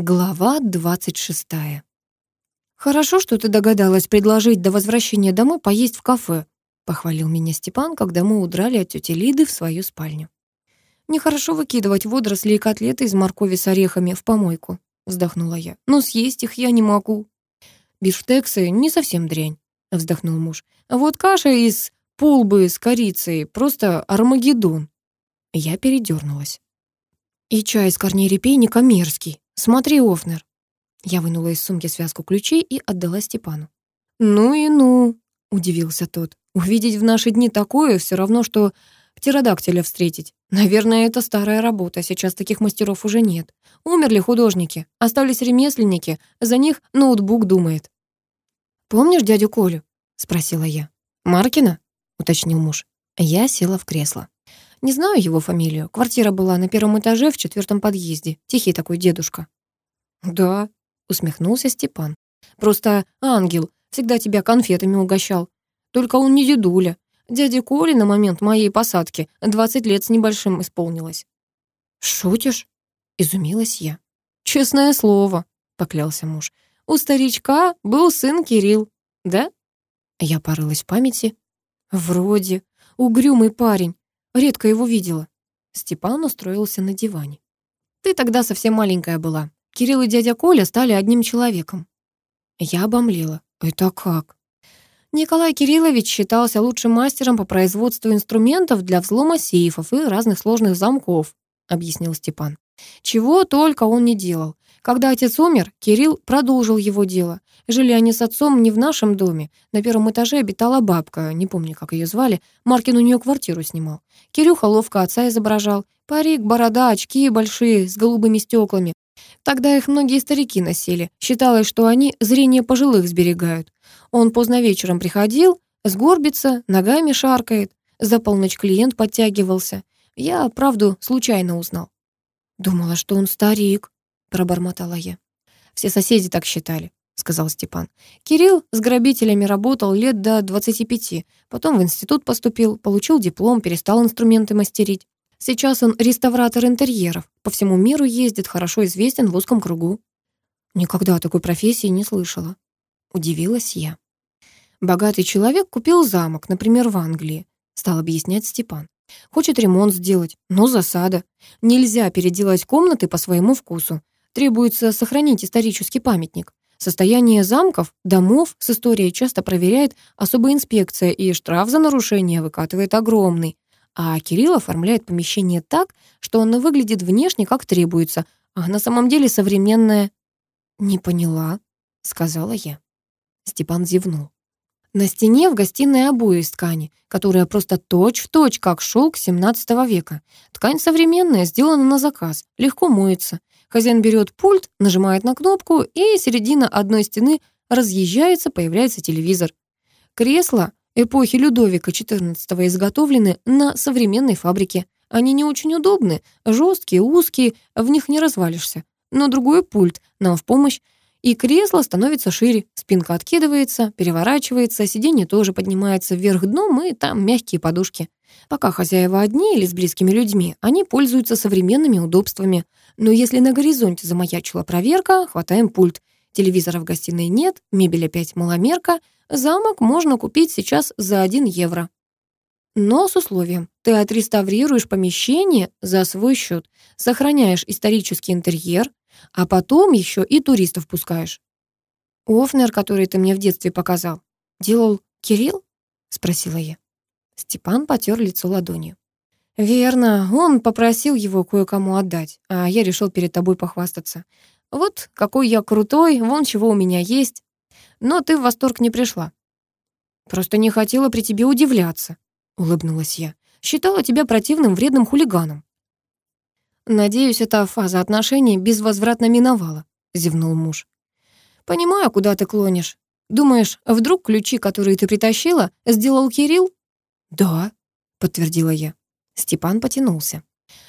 Глава 26. «Хорошо, что ты догадалась предложить до возвращения домой поесть в кафе», похвалил меня Степан, когда мы удрали от тети Лиды в свою спальню. «Нехорошо выкидывать водоросли и котлеты из моркови с орехами в помойку», вздохнула я. «Но съесть их я не могу». «Бифштексы не совсем дрянь», вздохнул муж. «Вот каша из полбы с корицей, просто армагеддон». Я передернулась. «И чай из корней репейника мерзкий», «Смотри, Офнер!» Я вынула из сумки связку ключей и отдала Степану. «Ну и ну!» — удивился тот. «Увидеть в наши дни такое все равно, что птеродактиля встретить. Наверное, это старая работа, сейчас таких мастеров уже нет. Умерли художники, остались ремесленники, за них ноутбук думает». «Помнишь дядю Колю?» — спросила я. «Маркина?» — уточнил муж. Я села в кресло. Не знаю его фамилию. Квартира была на первом этаже в четвертом подъезде. Тихий такой дедушка». «Да», — усмехнулся Степан. «Просто ангел. Всегда тебя конфетами угощал. Только он не дедуля. Дяде Коле на момент моей посадки 20 лет с небольшим исполнилось». «Шутишь?» — изумилась я. «Честное слово», — поклялся муж. «У старичка был сын Кирилл, да?» Я порылась в памяти. «Вроде. Угрюмый парень. Редко его видела. Степан устроился на диване. Ты тогда совсем маленькая была. Кирилл и дядя Коля стали одним человеком. Я обомлела. Это как? Николай Кириллович считался лучшим мастером по производству инструментов для взлома сейфов и разных сложных замков, объяснил Степан. Чего только он не делал. Когда отец умер, Кирилл продолжил его дело. Жили они с отцом не в нашем доме. На первом этаже обитала бабка, не помню, как ее звали. Маркин у нее квартиру снимал. Кирюха ловко отца изображал. Парик, борода, очки большие, с голубыми стеклами. Тогда их многие старики носили. Считалось, что они зрение пожилых сберегают. Он поздно вечером приходил, сгорбится, ногами шаркает. За полночь клиент подтягивался. Я правду случайно узнал. «Думала, что он старик», — пробормотала я. «Все соседи так считали», — сказал Степан. «Кирилл с грабителями работал лет до 25, потом в институт поступил, получил диплом, перестал инструменты мастерить. Сейчас он реставратор интерьеров, по всему миру ездит, хорошо известен в узком кругу». «Никогда о такой профессии не слышала», — удивилась я. «Богатый человек купил замок, например, в Англии», — стал объяснять Степан. Хочет ремонт сделать, но засада. Нельзя переделать комнаты по своему вкусу. Требуется сохранить исторический памятник. Состояние замков, домов с историей часто проверяет особая инспекция, и штраф за нарушение выкатывает огромный. А Кирилл оформляет помещение так, что оно выглядит внешне как требуется, а на самом деле современное. «Не поняла», — сказала я. Степан зевнул. На стене в гостиной обои из ткани, которая просто точь-в-точь, точь, как шелк 17 века. Ткань современная, сделана на заказ, легко моется. Хозяин берет пульт, нажимает на кнопку, и середина одной стены разъезжается, появляется телевизор. Кресла эпохи Людовика XIV изготовлены на современной фабрике. Они не очень удобны, жесткие, узкие, в них не развалишься. Но другой пульт нам в помощь. И кресло становится шире, спинка откидывается, переворачивается, сиденье тоже поднимается вверх дном, и там мягкие подушки. Пока хозяева одни или с близкими людьми, они пользуются современными удобствами. Но если на горизонте замаячила проверка, хватаем пульт. Телевизора в гостиной нет, мебель опять маломерка. Замок можно купить сейчас за 1 евро. Но с условием, ты отреставрируешь помещение за свой счет, сохраняешь исторический интерьер, а потом еще и туристов пускаешь. Офнер, который ты мне в детстве показал, делал Кирилл? Спросила я. Степан потер лицо ладонью. «Верно, он попросил его кое-кому отдать, а я решил перед тобой похвастаться. Вот какой я крутой, вон чего у меня есть. Но ты в восторг не пришла. Просто не хотела при тебе удивляться», улыбнулась я. «Считала тебя противным вредным хулиганом». «Надеюсь, эта фаза отношений безвозвратно миновала», — зевнул муж. «Понимаю, куда ты клонишь. Думаешь, вдруг ключи, которые ты притащила, сделал Кирилл?» «Да», — подтвердила я. Степан потянулся.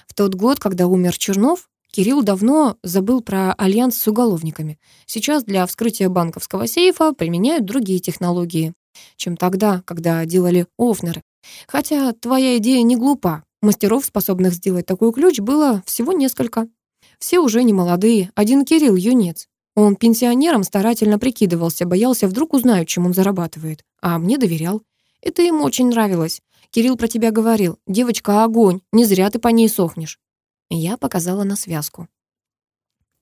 В тот год, когда умер Чернов, Кирилл давно забыл про альянс с уголовниками. Сейчас для вскрытия банковского сейфа применяют другие технологии, чем тогда, когда делали офнеры. Хотя твоя идея не глупа. Мастеров, способных сделать такой ключ, было всего несколько. Все уже не молодые, один Кирилл юнец. Он пенсионером старательно прикидывался, боялся, вдруг узнаю, чем он зарабатывает. А мне доверял. Это им очень нравилось. Кирилл про тебя говорил. Девочка, огонь, не зря ты по ней сохнешь. Я показала на связку.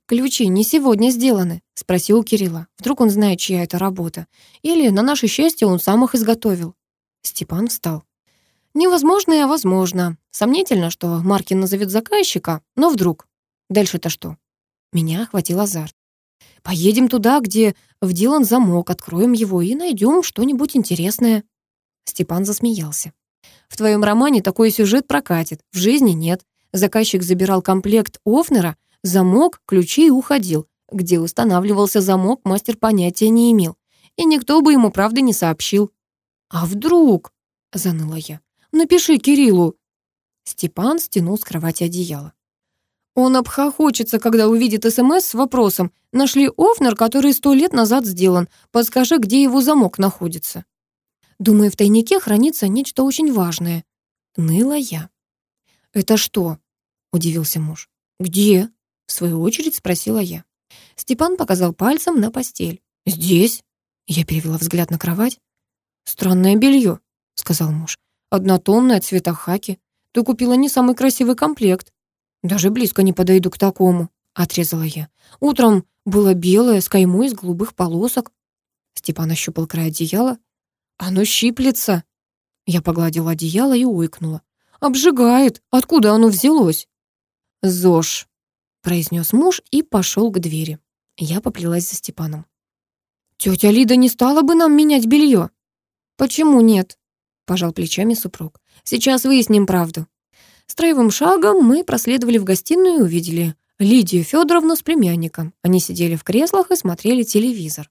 «Ключи не сегодня сделаны», — спросил Кирилла. «Вдруг он знает, чья это работа. Или, на наше счастье, он сам их изготовил». Степан встал. Невозможное а возможно. Сомнительно, что Маркин назовет заказчика, но вдруг. Дальше-то что? Меня охватил азарт. Поедем туда, где вделан замок, откроем его и найдем что-нибудь интересное. Степан засмеялся. В твоем романе такой сюжет прокатит, в жизни нет. Заказчик забирал комплект Офнера, замок, ключи и уходил. Где устанавливался замок, мастер понятия не имел. И никто бы ему правды не сообщил. «А вдруг?» — заныла я. Напиши Кириллу». Степан стянул с кровати одеяло. Он обхохочется, когда увидит СМС с вопросом «Нашли Офнер, который сто лет назад сделан. Подскажи, где его замок находится». Думаю, в тайнике хранится нечто очень важное. Ныла я. «Это что?» — удивился муж. «Где?» — в свою очередь спросила я. Степан показал пальцем на постель. «Здесь?» — я перевела взгляд на кровать. «Странное белье», — сказал муж. Однотонная, цвета хаки. Ты купила не самый красивый комплект. Даже близко не подойду к такому, отрезала я. Утром было белое, с каймой из голубых полосок. Степан ощупал край одеяла. Оно щиплется. Я погладила одеяло и ойкнула. Обжигает. Откуда оно взялось? Зож, произнес муж и пошел к двери. Я поплелась за Степаном. Тетя Лида не стала бы нам менять белье. Почему нет? пожал плечами супруг. Сейчас выясним правду. С троевым шагом мы проследовали в гостиную и увидели Лидию Федоровну с племянником. Они сидели в креслах и смотрели телевизор.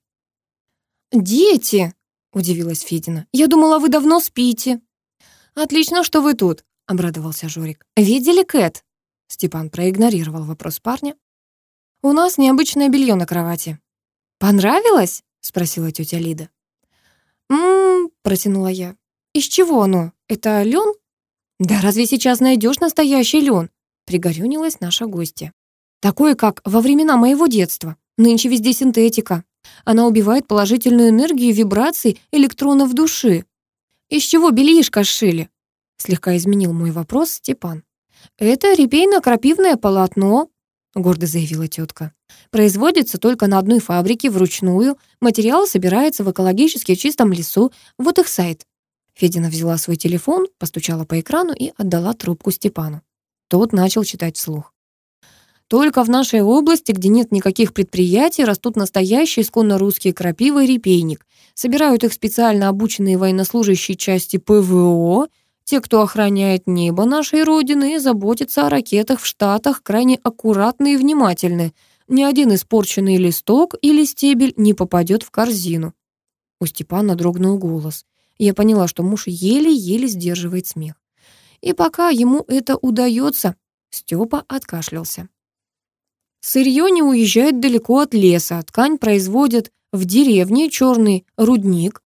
«Дети!» — удивилась Федина. «Я думала, вы давно спите». «Отлично, что вы тут», — обрадовался Жорик. «Видели Кэт?» Степан проигнорировал вопрос парня. «У нас необычное белье на кровати». «Понравилось?» — спросила тетя Лида. «М-м-м», протянула я. Из чего оно? Это лен? Да разве сейчас найдешь настоящий лен? Пригорюнилась наша гостья. Такое, как во времена моего детства. Нынче везде синтетика. Она убивает положительную энергию вибраций электронов души. Из чего бельишко сшили? Слегка изменил мой вопрос Степан. «Это репейно-крапивное полотно», — гордо заявила тетка. «Производится только на одной фабрике вручную. Материал собирается в экологически чистом лесу. Вот их сайт. Федина взяла свой телефон, постучала по экрану и отдала трубку Степану. Тот начал читать вслух. «Только в нашей области, где нет никаких предприятий, растут настоящие исконно русские крапивы и репейник. Собирают их специально обученные военнослужащие части ПВО, те, кто охраняет небо нашей Родины и заботится о ракетах в Штатах, крайне аккуратны и внимательны. Ни один испорченный листок или стебель не попадет в корзину». У Степана дрогнул голос. Я поняла, что муж еле-еле сдерживает смех. И пока ему это удается, Степа откашлялся. Сырье не уезжает далеко от леса, а ткань производят в деревне черный рудник.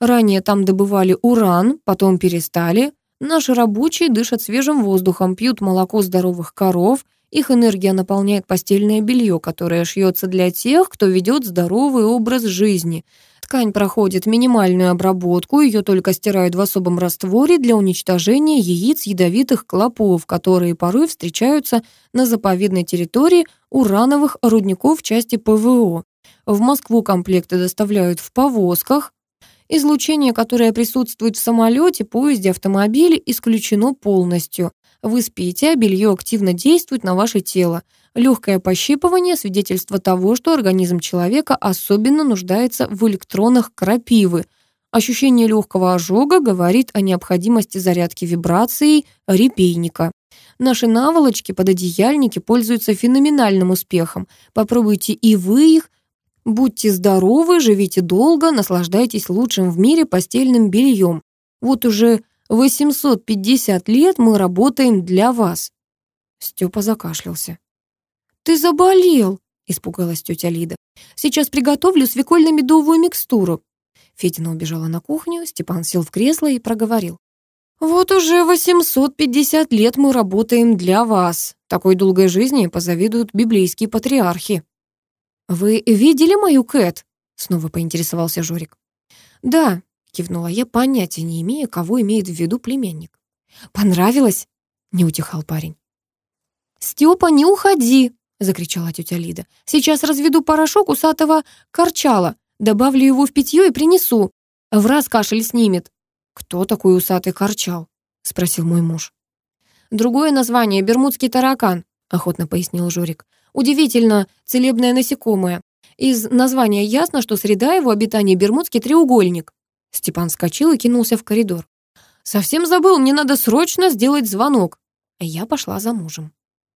Ранее там добывали уран, потом перестали. Наши рабочие дышат свежим воздухом, пьют молоко здоровых коров, их энергия наполняет постельное белье, которое шьется для тех, кто ведет здоровый образ жизни. Ткань проходит минимальную обработку, ее только стирают в особом растворе для уничтожения яиц ядовитых клопов, которые порой встречаются на заповедной территории урановых рудников части ПВО. В Москву комплекты доставляют в повозках, Излучение, которое присутствует в самолете, поезде, автомобиле, исключено полностью. Вы спите, а белье активно действует на ваше тело. Легкое пощипывание – свидетельство того, что организм человека особенно нуждается в электронах крапивы. Ощущение легкого ожога говорит о необходимости зарядки вибрацией репейника. Наши наволочки, пододеяльники пользуются феноменальным успехом. Попробуйте и вы их. Будьте здоровы, живите долго, наслаждайтесь лучшим в мире постельным бельем. Вот уже 850 лет мы работаем для вас». Степа закашлялся. «Ты заболел!» — испугалась тетя Лида. «Сейчас приготовлю свекольно-медовую микстуру». Федина убежала на кухню, Степан сел в кресло и проговорил. «Вот уже 850 лет мы работаем для вас. Такой долгой жизни позавидуют библейские патриархи». «Вы видели мою Кэт?» — снова поинтересовался Жорик. «Да», кивнула я, понятия не имея, кого имеет в виду племянник. «Понравилось?» — не утихал парень. «Степа, не уходи!» — закричала тетя Лида. «Сейчас разведу порошок усатого корчала, добавлю его в питье и принесу. В раз кашель снимет». «Кто такой усатый корчал?» — спросил мой муж. «Другое название — бермудский таракан», — охотно пояснил Жорик. «Удивительно, целебное насекомое. Из названия ясно, что среда его обитания — бермудский треугольник». Степан вскочил и кинулся в коридор. «Совсем забыл, мне надо срочно сделать звонок». Я пошла за мужем.